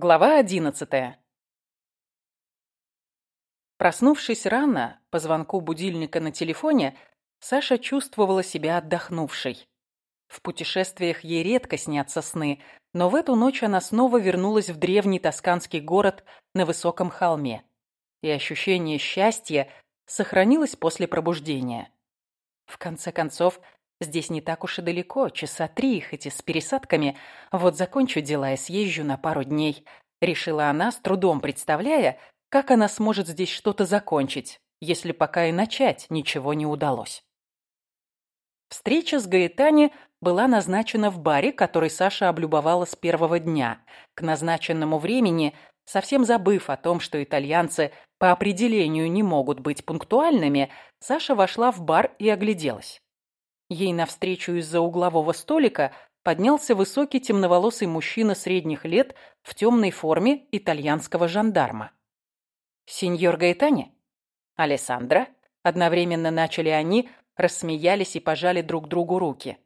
Глава одиннадцатая. Проснувшись рано, по звонку будильника на телефоне, Саша чувствовала себя отдохнувшей. В путешествиях ей редко снятся сны, но в эту ночь она снова вернулась в древний тосканский город на высоком холме. И ощущение счастья сохранилось после пробуждения. В конце концов, здесь не так уж и далеко, часа три, хоть и с пересадками. Вот закончу дела и съезжу на пару дней. Решила она, с трудом представляя, как она сможет здесь что-то закончить, если пока и начать ничего не удалось. Встреча с Гаэтани была назначена в баре, который Саша облюбовала с первого дня. К назначенному времени, совсем забыв о том, что итальянцы по определению не могут быть пунктуальными, Саша вошла в бар и огляделась. Ей навстречу из-за углового столика поднялся высокий темноволосый мужчина средних лет в темной форме итальянского жандарма. «Сеньор Гаэтани?» «Алессандра?» Одновременно начали они, рассмеялись и пожали друг другу руки.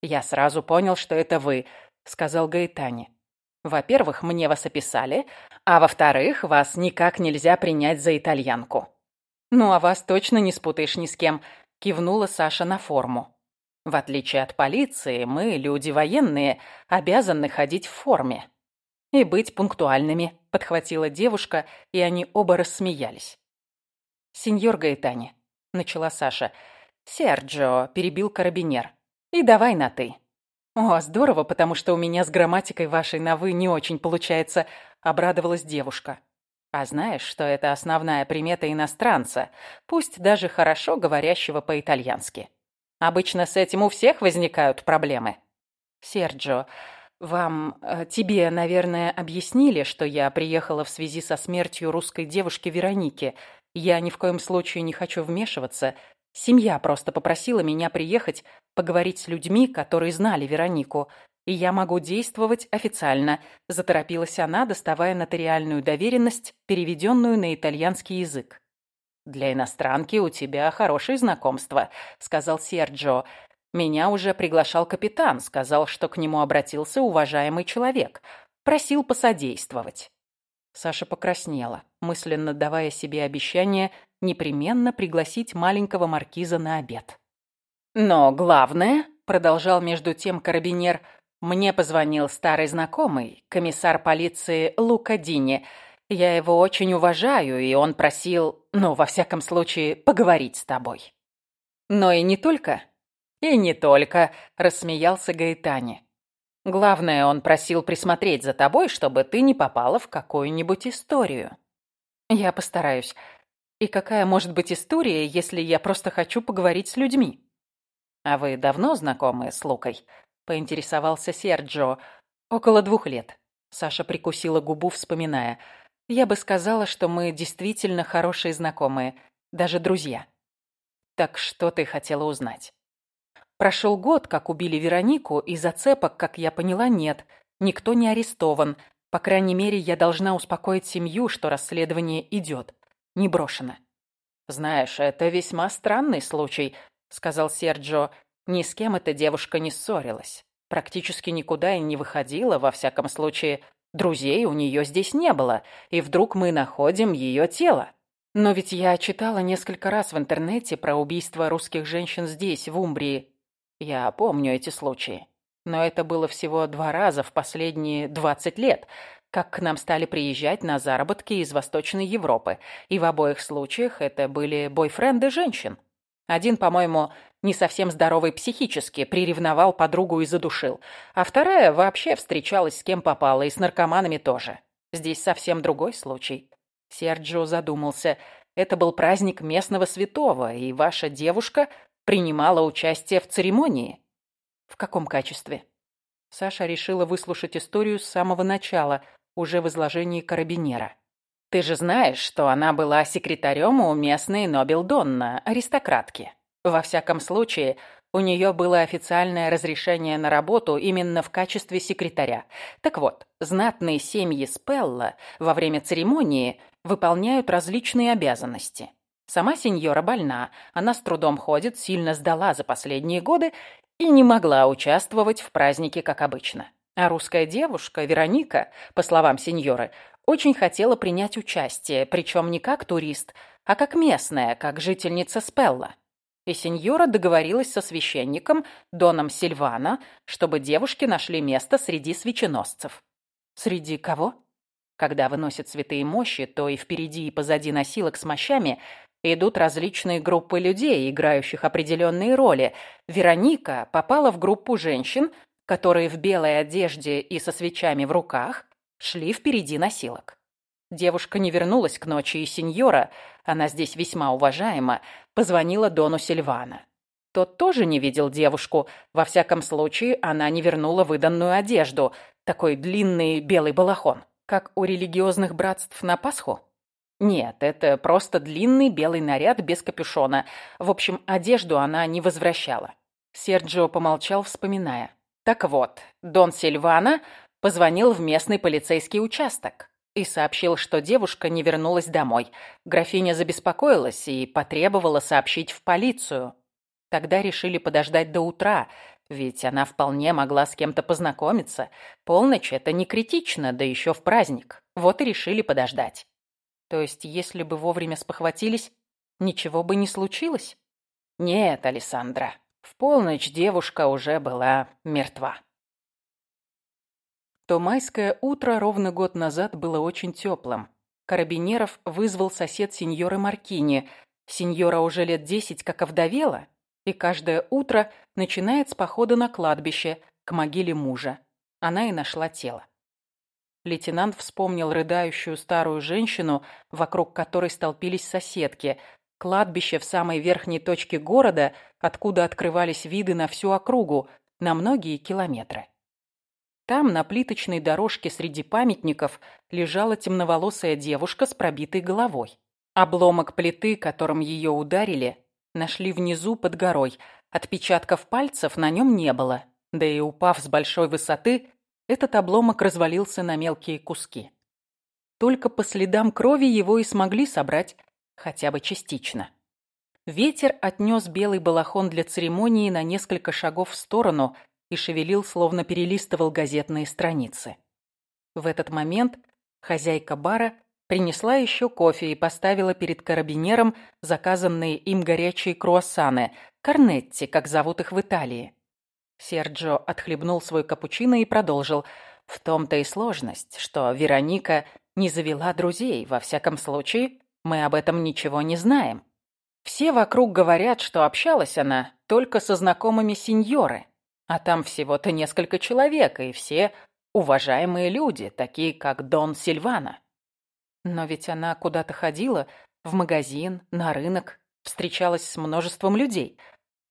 «Я сразу понял, что это вы», — сказал Гаэтани. «Во-первых, мне вас описали, а во-вторых, вас никак нельзя принять за итальянку». «Ну, а вас точно не спутаешь ни с кем», — кивнула Саша на форму. «В отличие от полиции, мы, люди военные, обязаны ходить в форме. И быть пунктуальными», — подхватила девушка, и они оба рассмеялись. «Сеньор Гаэтани», — начала Саша. «Серджио», — перебил карабинер. И давай на «ты». «О, здорово, потому что у меня с грамматикой вашей на «вы» не очень получается», — обрадовалась девушка. «А знаешь, что это основная примета иностранца, пусть даже хорошо говорящего по-итальянски? Обычно с этим у всех возникают проблемы». «Серджио, вам, э, тебе, наверное, объяснили, что я приехала в связи со смертью русской девушки Вероники. Я ни в коем случае не хочу вмешиваться. Семья просто попросила меня приехать поговорить с людьми, которые знали Веронику, и я могу действовать официально», – заторопилась она, доставая нотариальную доверенность, переведенную на итальянский язык. «Для иностранки у тебя хорошие знакомства», – сказал Серджио. «Меня уже приглашал капитан, сказал, что к нему обратился уважаемый человек. Просил посодействовать». Саша покраснела, мысленно давая себе обещание непременно пригласить маленького маркиза на обед. Но главное, продолжал между тем карабинер, мне позвонил старый знакомый, комиссар полиции Лука Дини. Я его очень уважаю, и он просил, ну, во всяком случае, поговорить с тобой. Но и не только. И не только, рассмеялся Гаэтани. Главное, он просил присмотреть за тобой, чтобы ты не попала в какую-нибудь историю. Я постараюсь. И какая может быть история, если я просто хочу поговорить с людьми? «А вы давно знакомы с Лукой?» — поинтересовался Серджио. «Около двух лет». Саша прикусила губу, вспоминая. «Я бы сказала, что мы действительно хорошие знакомые, даже друзья». «Так что ты хотела узнать?» «Прошел год, как убили Веронику, и зацепок, как я поняла, нет. Никто не арестован. По крайней мере, я должна успокоить семью, что расследование идет. Не брошено». «Знаешь, это весьма странный случай», сказал Серджо. Ни с кем эта девушка не ссорилась. Практически никуда и не выходила, во всяком случае. Друзей у нее здесь не было, и вдруг мы находим ее тело. Но ведь я читала несколько раз в интернете про убийство русских женщин здесь, в Умбрии. Я помню эти случаи. Но это было всего два раза в последние 20 лет, как к нам стали приезжать на заработки из Восточной Европы. И в обоих случаях это были бойфренды женщин. Один, по-моему, не совсем здоровый психически, приревновал подругу и задушил. А вторая вообще встречалась с кем попало, и с наркоманами тоже. Здесь совсем другой случай. Серджио задумался. Это был праздник местного святого, и ваша девушка принимала участие в церемонии. В каком качестве? Саша решила выслушать историю с самого начала, уже в изложении карабинера. Ты же знаешь, что она была секретарем у местной Нобел Донна, аристократки. Во всяком случае, у нее было официальное разрешение на работу именно в качестве секретаря. Так вот, знатные семьи Спелла во время церемонии выполняют различные обязанности. Сама сеньора больна, она с трудом ходит, сильно сдала за последние годы и не могла участвовать в празднике, как обычно. А русская девушка, Вероника, по словам сеньоры, очень хотела принять участие, причем не как турист, а как местная, как жительница Спелла. И сеньора договорилась со священником Доном Сильвана, чтобы девушки нашли место среди свеченосцев. Среди кого? Когда выносят святые мощи, то и впереди, и позади носилок с мощами идут различные группы людей, играющих определенные роли. Вероника попала в группу женщин, которые в белой одежде и со свечами в руках шли впереди носилок. Девушка не вернулась к ночи, и сеньора, она здесь весьма уважаема, позвонила Дону Сильвана. Тот тоже не видел девушку. Во всяком случае, она не вернула выданную одежду, такой длинный белый балахон, как у религиозных братств на Пасху. Нет, это просто длинный белый наряд без капюшона. В общем, одежду она не возвращала. Серджио помолчал, вспоминая. Так вот, Дон Сильвана позвонил в местный полицейский участок и сообщил, что девушка не вернулась домой. Графиня забеспокоилась и потребовала сообщить в полицию. Тогда решили подождать до утра, ведь она вполне могла с кем-то познакомиться. Полночь — это не критично, да еще в праздник. Вот и решили подождать. То есть, если бы вовремя спохватились, ничего бы не случилось? Нет, Александра, в полночь девушка уже была мертва. То майское утро ровно год назад было очень теплым. Карабинеров вызвал сосед сеньоры Маркини. Сеньора уже лет десять как овдовела, и каждое утро начинает с похода на кладбище, к могиле мужа. Она и нашла тело. Лейтенант вспомнил рыдающую старую женщину, вокруг которой столпились соседки, кладбище в самой верхней точке города, откуда открывались виды на всю округу, на многие километры. Там, на плиточной дорожке среди памятников, лежала темноволосая девушка с пробитой головой. Обломок плиты, которым ее ударили, нашли внизу под горой. Отпечатков пальцев на нем не было, да и упав с большой высоты, этот обломок развалился на мелкие куски. Только по следам крови его и смогли собрать хотя бы частично. Ветер отнес белый балахон для церемонии на несколько шагов в сторону и шевелил, словно перелистывал газетные страницы. В этот момент хозяйка бара принесла еще кофе и поставила перед карабинером заказанные им горячие круассаны, корнетти, как зовут их в Италии. Серджио отхлебнул свой капучино и продолжил. В том-то и сложность, что Вероника не завела друзей, во всяком случае, мы об этом ничего не знаем. Все вокруг говорят, что общалась она только со знакомыми сеньоры, а там всего-то несколько человек, и все уважаемые люди, такие как Дон Сильвана. Но ведь она куда-то ходила, в магазин, на рынок, встречалась с множеством людей.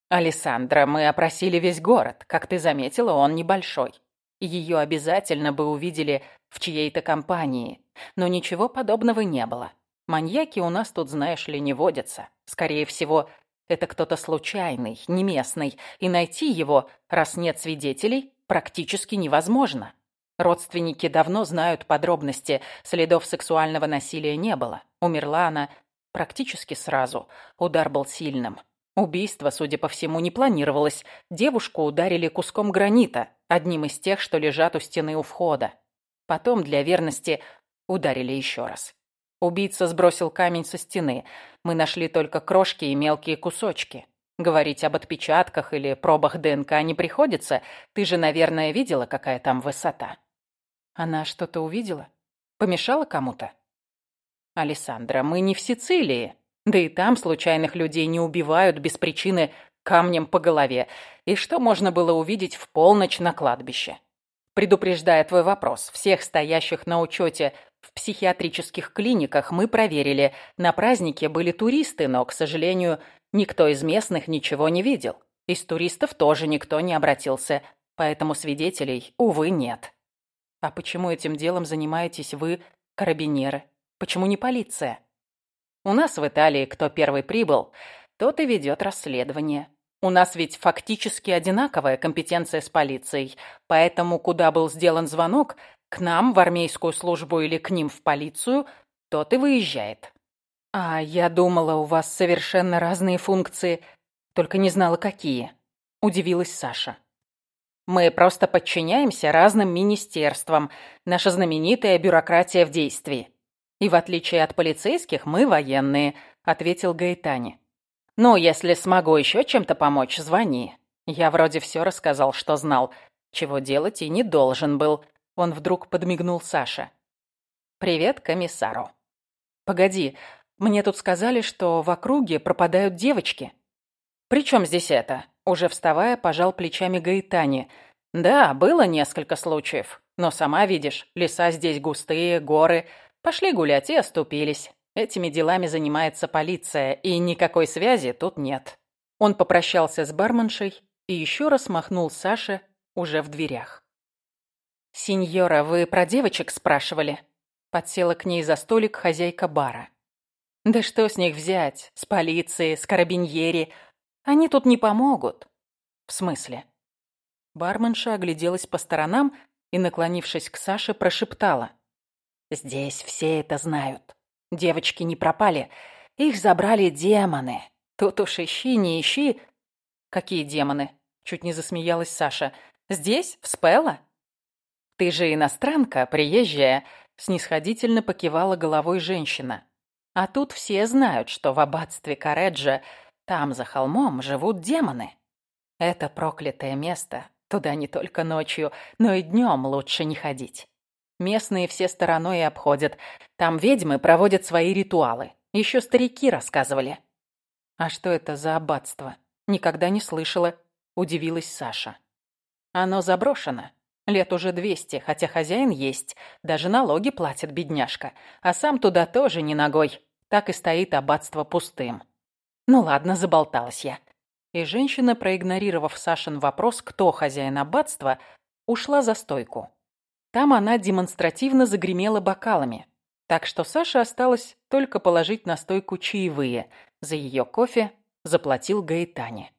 «Алессандра, мы опросили весь город. Как ты заметила, он небольшой. Ее обязательно бы увидели в чьей-то компании. Но ничего подобного не было. Маньяки у нас тут, знаешь ли, не водятся. Скорее всего, это кто-то случайный, не местный, и найти его, раз нет свидетелей, практически невозможно. Родственники давно знают подробности, следов сексуального насилия не было. Умерла она практически сразу, удар был сильным. Убийство, судя по всему, не планировалось. Девушку ударили куском гранита, одним из тех, что лежат у стены у входа. Потом, для верности, ударили еще раз. Убийца сбросил камень со стены. Мы нашли только крошки и мелкие кусочки. Говорить об отпечатках или пробах ДНК не приходится. Ты же, наверное, видела, какая там высота. Она что-то увидела? Помешала кому-то? Александра, мы не в Сицилии. Да и там случайных людей не убивают без причины камнем по голове. И что можно было увидеть в полночь на кладбище? Предупреждая твой вопрос, всех стоящих на учете в психиатрических клиниках мы проверили. На празднике были туристы, но, к сожалению, никто из местных ничего не видел. Из туристов тоже никто не обратился, поэтому свидетелей, увы, нет. А почему этим делом занимаетесь вы, карабинеры? Почему не полиция? У нас в Италии кто первый прибыл, тот и ведет расследование. У нас ведь фактически одинаковая компетенция с полицией, поэтому куда был сделан звонок, к нам в армейскую службу или к ним в полицию, тот и выезжает. А я думала, у вас совершенно разные функции, только не знала, какие. Удивилась Саша. Мы просто подчиняемся разным министерствам. Наша знаменитая бюрократия в действии. И в отличие от полицейских, мы военные», — ответил Гаэтани. «Ну, если смогу еще чем-то помочь, звони. Я вроде все рассказал, что знал. Чего делать и не должен был». Он вдруг подмигнул Саше. «Привет комиссару». «Погоди, мне тут сказали, что в округе пропадают девочки». «При чем здесь это?» Уже вставая, пожал плечами Гаэтани. «Да, было несколько случаев. Но сама видишь, леса здесь густые, горы. Пошли гулять и оступились. Этими делами занимается полиция, и никакой связи тут нет». Он попрощался с барменшей и еще раз махнул Саше уже в дверях. «Сеньора, вы про девочек спрашивали?» Подсела к ней за столик хозяйка бара. «Да что с них взять? С полиции, с карабиньери? Они тут не помогут». «В смысле?» Барменша огляделась по сторонам и, наклонившись к Саше, прошептала. «Здесь все это знают. Девочки не пропали. Их забрали демоны. Тут уж ищи, не ищи». «Какие демоны?» — чуть не засмеялась Саша. «Здесь? В Спелла?» «Ты же иностранка, приезжая», — снисходительно покивала головой женщина. «А тут все знают, что в аббатстве Кареджа, там за холмом, живут демоны. Это проклятое место. Туда не только ночью, но и днем лучше не ходить. Местные все стороной обходят. Там ведьмы проводят свои ритуалы. Еще старики рассказывали». «А что это за аббатство? Никогда не слышала», — удивилась Саша. «Оно заброшено. Лет уже двести, хотя хозяин есть. Даже налоги платит бедняжка. А сам туда тоже не ногой. Так и стоит аббатство пустым. Ну ладно, заболталась я. И женщина, проигнорировав Сашин вопрос, кто хозяин аббатства, ушла за стойку. Там она демонстративно загремела бокалами. Так что Саше осталось только положить на стойку чаевые. За ее кофе заплатил Гаэтане.